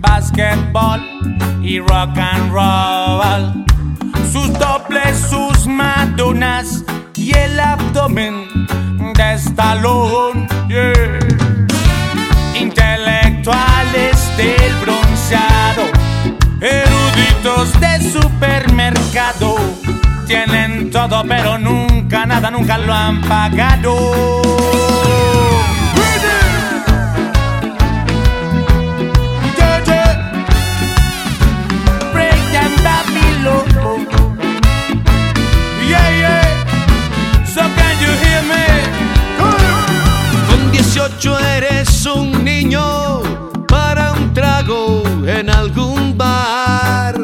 basketball y rock and roll. Sus dobles, sus madonas y el abdomen de. Yeah. Intelectuales del bronceado, eruditos de supermercado. Tienen todo, pero nunca nada, nunca lo han pagado. Con 18 eres un niño para un trago en algún bar.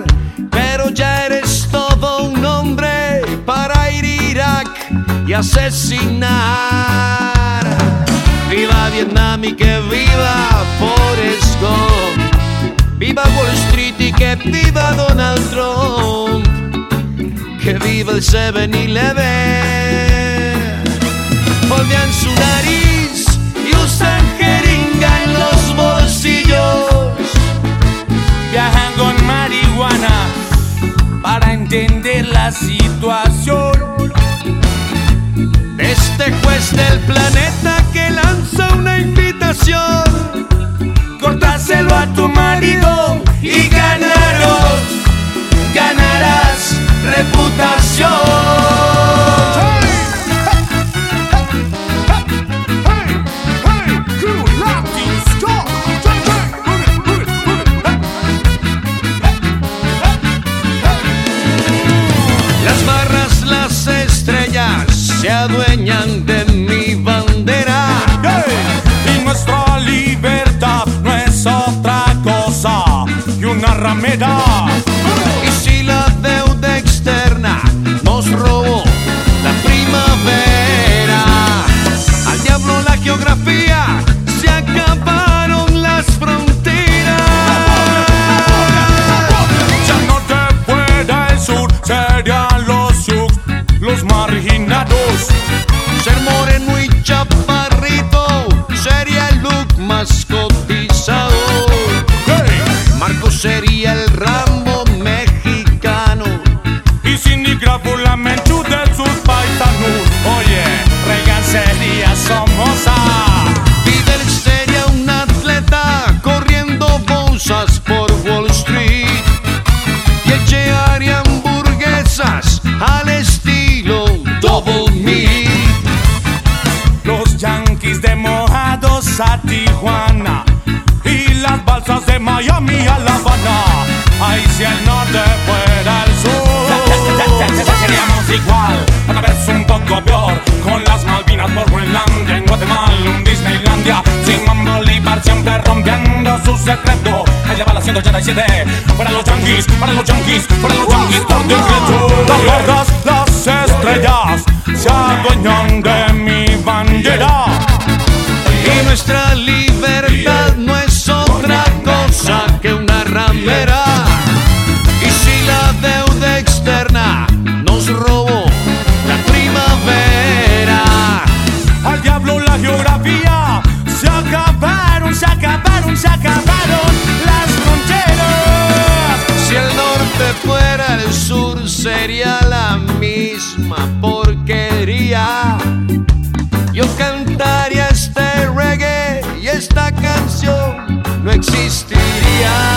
Pero ya eres todo un hombre para ir a Irak y asesinar. Viva Vietnam y que viva Forrest Gump. Viva Wall Street y que viva Donald Trump. Que viva el 7-Eleven. Volvían su usan jeringa en los bolsillos. Viajan con marihuana para entender la situación. Este juez del planeta que lanza una invitación. Cortáselo a tu marido y ganaros, se adueñan de mi peor. Con las Malvinas por Groenlandia, en Guatemala, un Disneylandia. Simón Bolívar siempre rompiendo su secreto. Allá va la 187. Para los yanquis, para los yanquis, para los yanquis por decreto. Las gordas, las estrellas se adueñan de mi sería la misma porquería. Yo cantaría este reggae y esta canción no existiría.